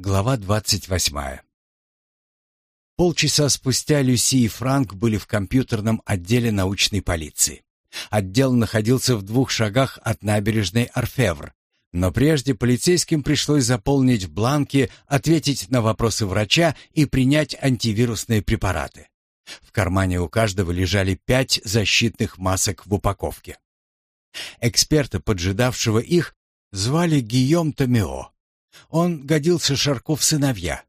Глава двадцать восьмая. Полчаса спустя Люси и Франк были в компьютерном отделе научной полиции. Отдел находился в двух шагах от набережной Орфевр, но прежде полицейским пришлось заполнить бланки, ответить на вопросы врача и принять антивирусные препараты. В кармане у каждого лежали пять защитных масок в упаковке. Эксперта, поджидавшего их, звали Гийом Томео. Он годился Шарко в сыновья.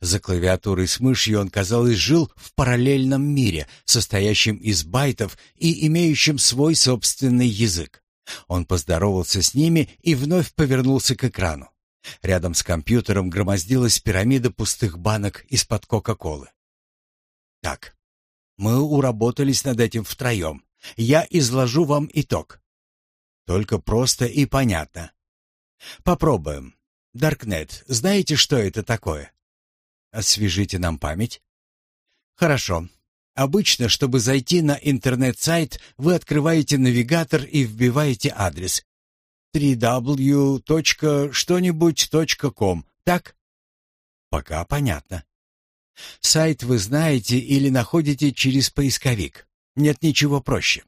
За клавиатурой с мышью он, казалось, жил в параллельном мире, состоящем из байтов и имеющем свой собственный язык. Он поздоровался с ними и вновь повернулся к экрану. Рядом с компьютером громоздилась пирамида пустых банок из-под Кока-Колы. «Так, мы уработались над этим втроем. Я изложу вам итог. Только просто и понятно. Попробуем. Даркнет, знаете, что это такое? Освежите нам память. Хорошо. Обычно, чтобы зайти на интернет-сайт, вы открываете навигатор и вбиваете адрес www.что-нибудь.com, так? Пока понятно. Сайт вы знаете или находите через поисковик. Нет ничего проще.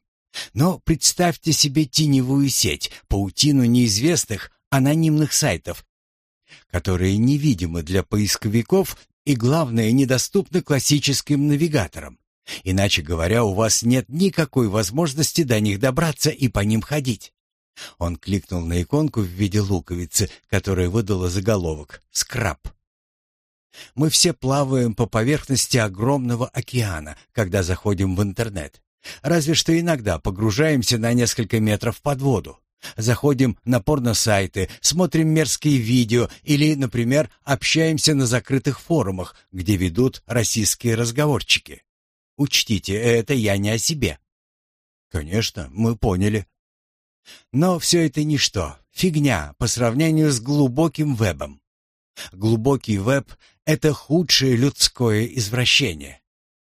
Но представьте себе теневую сеть, паутину неизвестных анонимных сайтов, которые невидимы для поисковиков и, главное, недоступны классическим навигаторам. Иначе говоря, у вас нет никакой возможности до них добраться и по ним ходить. Он кликнул на иконку в виде луковицы, которая выдала заголовок «Скраб». Мы все плаваем по поверхности огромного океана, когда заходим в интернет. Разве что иногда погружаемся на несколько метров под воду. Заходим на порно-сайты, смотрим мерзкие видео или, например, общаемся на закрытых форумах, где ведут российские разговорчики. Учтите, это я не о себе. Конечно, мы поняли. Но все это ничто, фигня по сравнению с глубоким вебом. Глубокий веб — это худшее людское извращение.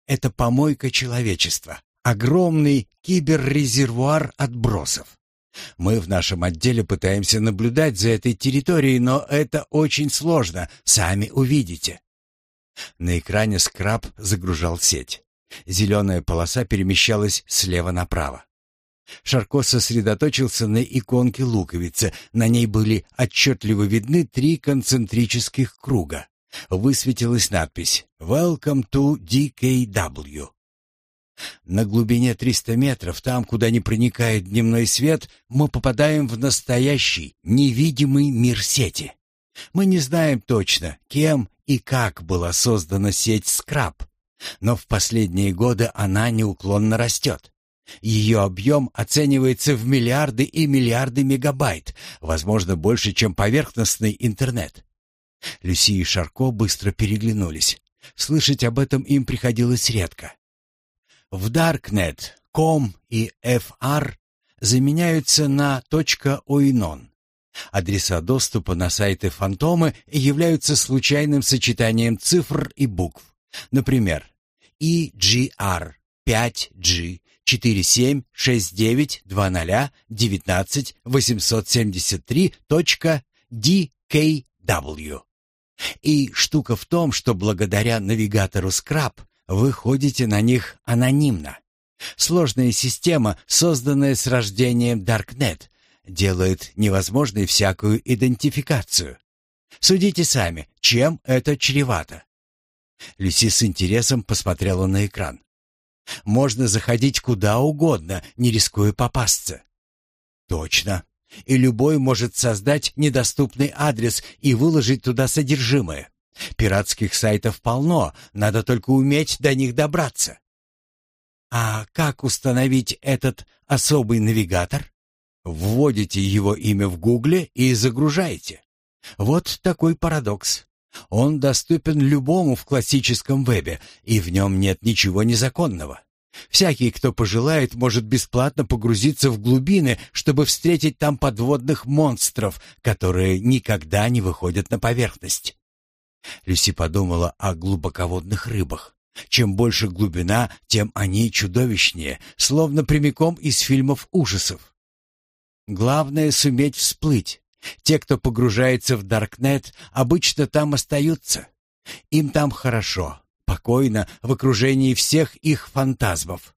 Это помойка человечества, огромный киберрезервуар отбросов. Мы в нашем отделе пытаемся наблюдать за этой территорией, но это очень сложно, сами увидите. На экране скраб загружал сеть. Зеленая полоса перемещалась слева направо. Шарко сосредоточился на иконке луковицы. На ней были отчетливо видны три концентрических круга. Высветилась надпись «Welcome to DKW». На глубине 300 метров, там, куда не проникает дневной свет, мы попадаем в настоящий, невидимый мир сети. Мы не знаем точно, кем и как была создана сеть Скраб, но в последние годы она неуклонно растет. Ее объем оценивается в миллиарды и миллиарды мегабайт, возможно, больше, чем поверхностный интернет. Люси и Шарко быстро переглянулись. Слышать об этом им приходилось редко. В Darknet .com и FR заменяются на .oinon. Адреса доступа на сайты фантомы являются случайным сочетанием цифр и букв. Например, EGR 5G 476919 И штука в том, что благодаря навигатору Scrap вы ходите на них анонимно. Сложная система, созданная с рождением Darknet, делает невозможной всякую идентификацию. Судите сами, чем это чревато. Люси с интересом посмотрела на экран. Можно заходить куда угодно, не рискуя попасться. Точно. И любой может создать недоступный адрес и выложить туда содержимое. Пиратских сайтов полно, надо только уметь до них добраться. А как установить этот особый навигатор? Вводите его имя в Гугле и загружаете. Вот такой парадокс. Он доступен любому в классическом вебе, и в нем нет ничего незаконного. Всякий, кто пожелает, может бесплатно погрузиться в глубины, чтобы встретить там подводных монстров, которые никогда не выходят на поверхность. Люси подумала о глубоководных рыбах. Чем больше глубина, тем они чудовищнее, словно прямиком из фильмов ужасов. Главное — суметь всплыть. Те, кто погружается в Даркнет, обычно там остаются. Им там хорошо, покойно, в окружении всех их фантазмов.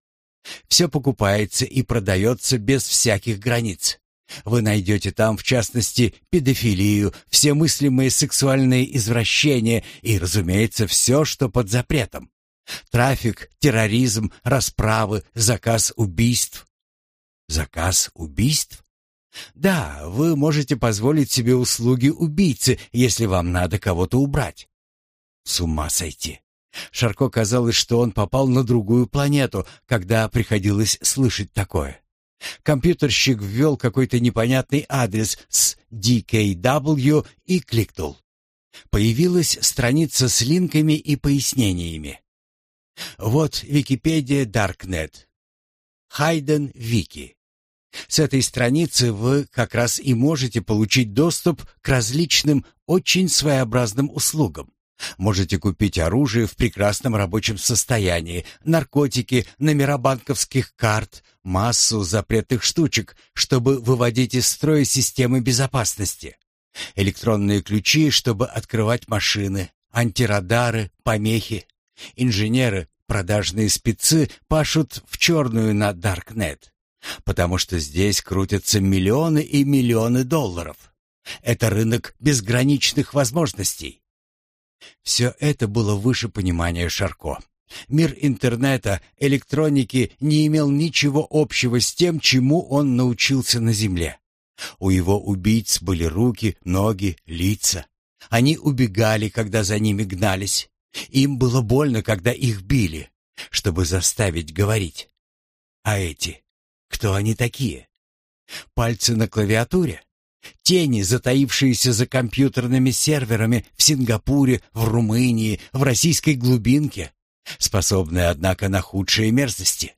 Все покупается и продается без всяких границ. Вы найдете там, в частности, педофилию, все мыслимые сексуальные извращения и, разумеется, все, что под запретом. Трафик, терроризм, расправы, заказ убийств. Заказ убийств? Да, вы можете позволить себе услуги убийцы, если вам надо кого-то убрать. С ума сойти. Шарко казалось, что он попал на другую планету, когда приходилось слышать такое. Компьютерщик ввел какой-то непонятный адрес с DKW и кликнул. Появилась страница с линками и пояснениями. Вот Википедия Darknet. Хайден Вики. С этой страницы вы как раз и можете получить доступ к различным очень своеобразным услугам. Можете купить оружие в прекрасном рабочем состоянии, наркотики, номера банковских карт, массу запретных штучек, чтобы выводить из строя системы безопасности. Электронные ключи, чтобы открывать машины, антирадары, помехи. Инженеры, продажные спецы пашут в черную на Даркнет, потому что здесь крутятся миллионы и миллионы долларов. Это рынок безграничных возможностей. Все это было выше понимания Шарко. Мир интернета, электроники не имел ничего общего с тем, чему он научился на Земле. У его убийц были руки, ноги, лица. Они убегали, когда за ними гнались. Им было больно, когда их били, чтобы заставить говорить. А эти? Кто они такие? Пальцы на клавиатуре? Тени, затаившиеся за компьютерными серверами в Сингапуре, в Румынии, в российской глубинке, способные, однако, на худшие мерзости.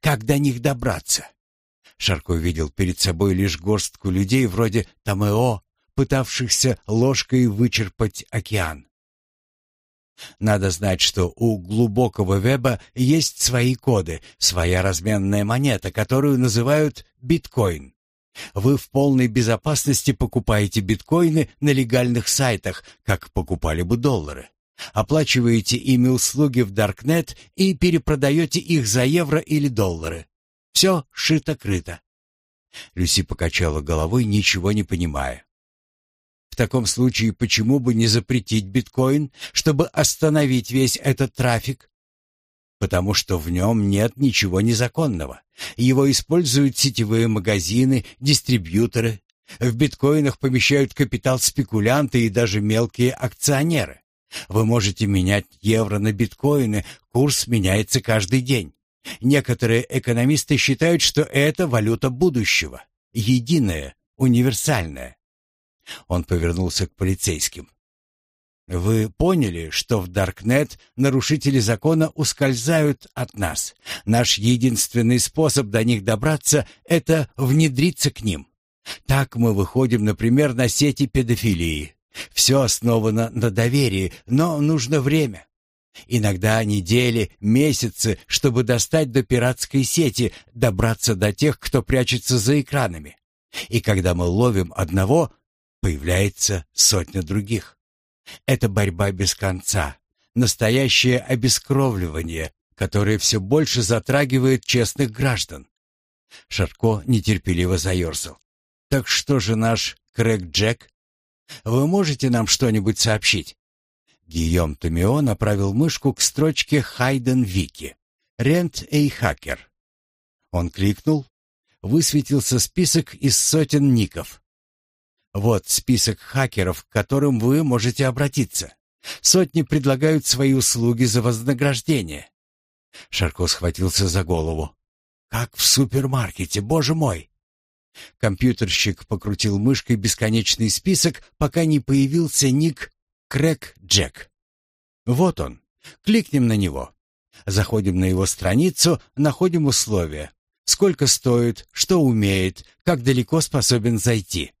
Как до них добраться? Шарко видел перед собой лишь горстку людей вроде Тамео, пытавшихся ложкой вычерпать океан. Надо знать, что у глубокого веба есть свои коды, своя разменная монета, которую называют биткоин. Вы в полной безопасности покупаете биткоины на легальных сайтах, как покупали бы доллары. Оплачиваете ими услуги в Даркнет и перепродаете их за евро или доллары. Все шито-крыто. Люси покачала головой, ничего не понимая. В таком случае почему бы не запретить биткоин, чтобы остановить весь этот трафик? Потому что в нем нет ничего незаконного. Его используют сетевые магазины, дистрибьюторы. В биткоинах помещают капитал спекулянты и даже мелкие акционеры. Вы можете менять евро на биткоины, курс меняется каждый день. Некоторые экономисты считают, что это валюта будущего, единая, универсальная. Он повернулся к полицейским. Вы поняли, что в Даркнет нарушители закона ускользают от нас. Наш единственный способ до них добраться — это внедриться к ним. Так мы выходим, например, на сети педофилии. Все основано на доверии, но нужно время. Иногда недели, месяцы, чтобы достать до пиратской сети, добраться до тех, кто прячется за экранами. И когда мы ловим одного, появляется сотня других. Это борьба без конца, настоящее обескровливание, которое все больше затрагивает честных граждан. Шарко нетерпеливо заерзал. «Так что же наш Крэг Джек? Вы можете нам что-нибудь сообщить?» Гийом Томио направил мышку к строчке «Хайден Вики». «Рент Эй Хакер». Он кликнул. Высветился список из сотен ников. Вот список хакеров, к которым вы можете обратиться. Сотни предлагают свои услуги за вознаграждение. Шарко схватился за голову. Как в супермаркете, боже мой! Компьютерщик покрутил мышкой бесконечный список, пока не появился ник Крэк Джек. Вот он. Кликнем на него. Заходим на его страницу, находим условия. Сколько стоит, что умеет, как далеко способен зайти.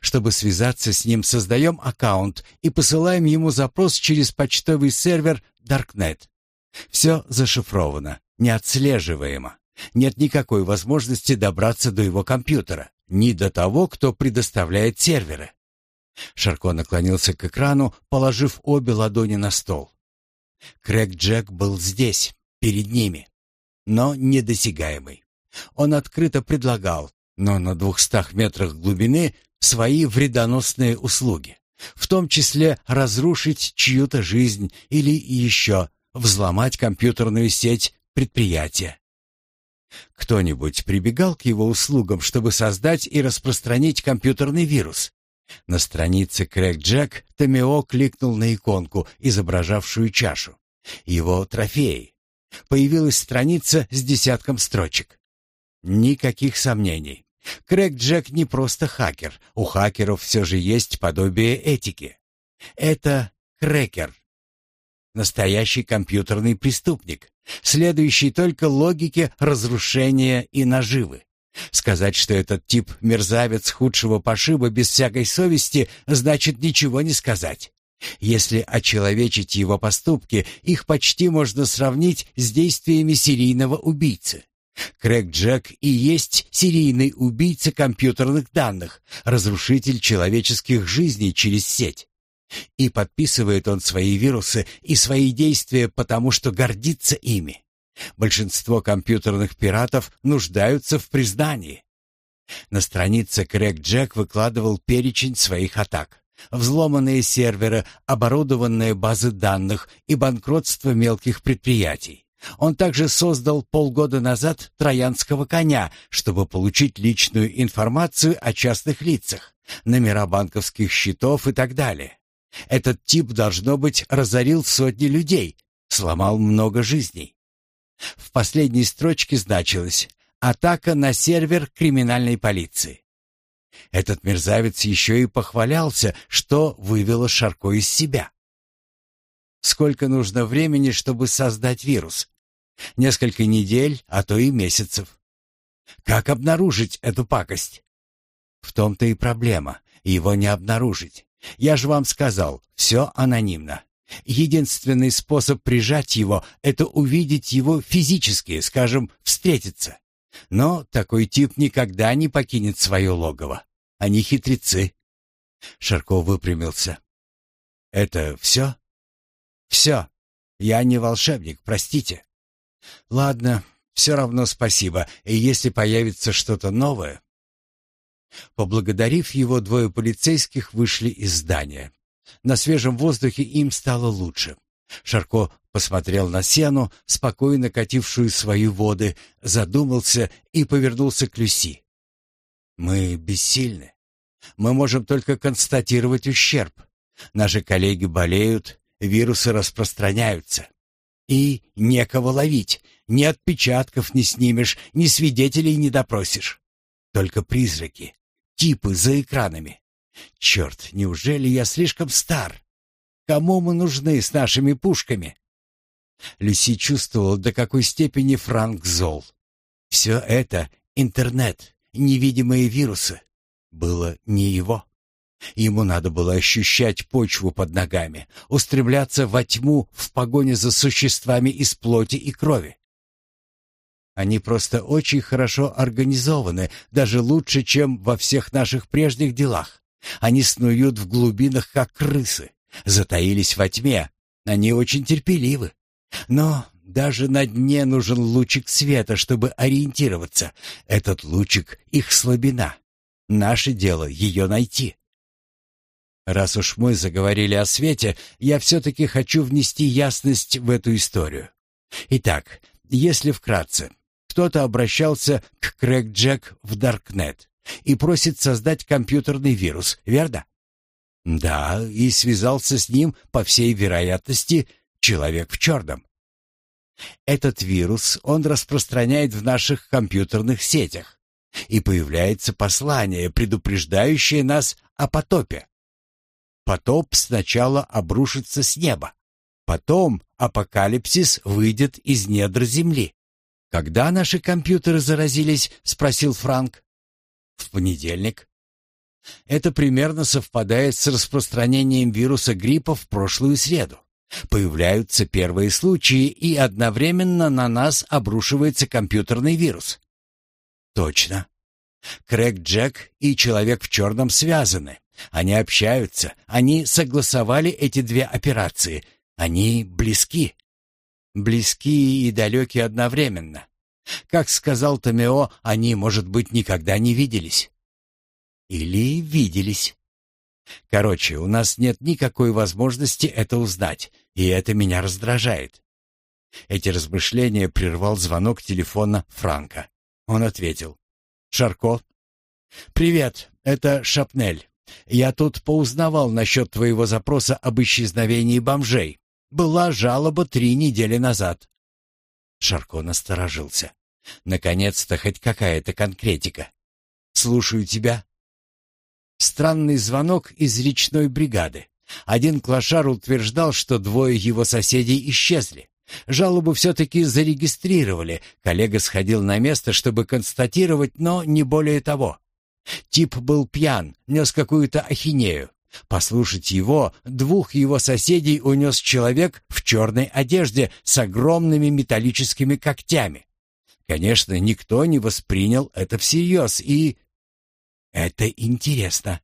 Чтобы связаться с ним, создаем аккаунт и посылаем ему запрос через почтовый сервер Darknet. Все зашифровано, неотслеживаемо. Нет никакой возможности добраться до его компьютера. ни до того, кто предоставляет серверы. Шарко наклонился к экрану, положив обе ладони на стол. Крэг Джек был здесь, перед ними, но недосягаемый. Он открыто предлагал, но на двухстах метрах глубины, свои вредоносные услуги, в том числе разрушить чью-то жизнь или еще взломать компьютерную сеть предприятия. Кто-нибудь прибегал к его услугам, чтобы создать и распространить компьютерный вирус? На странице Крэг Джек Томео кликнул на иконку, изображавшую чашу. Его трофеи. Появилась страница с десятком строчек. Никаких сомнений. Крэг Джек не просто хакер. У хакеров все же есть подобие этики. Это крекер. Настоящий компьютерный преступник, следующий только логике разрушения и наживы. Сказать, что этот тип мерзавец худшего пошиба без всякой совести, значит ничего не сказать. Если очеловечить его поступки, их почти можно сравнить с действиями серийного убийцы. Крэг Джек и есть серийный убийца компьютерных данных, разрушитель человеческих жизней через сеть. И подписывает он свои вирусы и свои действия потому, что гордится ими. Большинство компьютерных пиратов нуждаются в признании. На странице Крэг Джек выкладывал перечень своих атак. Взломанные серверы, оборудованные базы данных и банкротство мелких предприятий. Он также создал полгода назад троянского коня, чтобы получить личную информацию о частных лицах, номера банковских счетов и так далее. Этот тип, должно быть, разорил сотни людей, сломал много жизней. В последней строчке значилось «Атака на сервер криминальной полиции». Этот мерзавец еще и похвалялся, что вывело Шарко из себя. Сколько нужно времени, чтобы создать вирус? Несколько недель, а то и месяцев. Как обнаружить эту пакость? В том-то и проблема. Его не обнаружить. Я же вам сказал, все анонимно. Единственный способ прижать его — это увидеть его физически, скажем, встретиться. Но такой тип никогда не покинет свое логово. Они хитрецы. Шарков выпрямился. «Это все?» «Все. Я не волшебник, простите». «Ладно, все равно спасибо. И если появится что-то новое...» Поблагодарив его, двое полицейских вышли из здания. На свежем воздухе им стало лучше. Шарко посмотрел на сену, спокойно катившую свои воды, задумался и повернулся к Люси. «Мы бессильны. Мы можем только констатировать ущерб. Наши коллеги болеют, вирусы распространяются. И некого ловить, ни отпечатков не снимешь, ни свидетелей не допросишь. Только призраки, типы за экранами. Черт, неужели я слишком стар? Кому мы нужны с нашими пушками? Люси чувствовала, до какой степени Франк зол. Все это — интернет, невидимые вирусы. Было не его. Ему надо было ощущать почву под ногами, устремляться во тьму в погоне за существами из плоти и крови. Они просто очень хорошо организованы, даже лучше, чем во всех наших прежних делах. Они снуют в глубинах, как крысы, затаились во тьме. Они очень терпеливы. Но даже на дне нужен лучик света, чтобы ориентироваться. Этот лучик — их слабина. Наше дело — ее найти. Раз уж мы заговорили о свете, я все-таки хочу внести ясность в эту историю. Итак, если вкратце, кто-то обращался к Крэг Джек в Даркнет и просит создать компьютерный вирус, верно? Да, и связался с ним, по всей вероятности, человек в черном. Этот вирус он распространяет в наших компьютерных сетях, и появляется послание, предупреждающее нас о потопе. Потоп сначала обрушится с неба, потом апокалипсис выйдет из недр земли. «Когда наши компьютеры заразились?» — спросил Франк. «В понедельник». Это примерно совпадает с распространением вируса гриппа в прошлую среду. Появляются первые случаи, и одновременно на нас обрушивается компьютерный вирус. Точно. Крэг Джек и человек в черном связаны. Они общаются, они согласовали эти две операции. Они близки. Близки и далеки одновременно. Как сказал Томео, они, может быть, никогда не виделись. Или виделись. Короче, у нас нет никакой возможности это узнать, и это меня раздражает. Эти размышления прервал звонок телефона Франка. Он ответил. «Шарко?» «Привет, это Шапнель. Я тут поузнавал насчет твоего запроса об исчезновении бомжей. Была жалоба три недели назад». Шарко насторожился. «Наконец-то хоть какая-то конкретика. Слушаю тебя». Странный звонок из речной бригады. Один клошар утверждал, что двое его соседей исчезли. Жалобу все-таки зарегистрировали. Коллега сходил на место, чтобы констатировать, но не более того. Тип был пьян, нес какую-то ахинею. Послушать его, двух его соседей унес человек в черной одежде с огромными металлическими когтями. Конечно, никто не воспринял это всерьез и... Это интересно.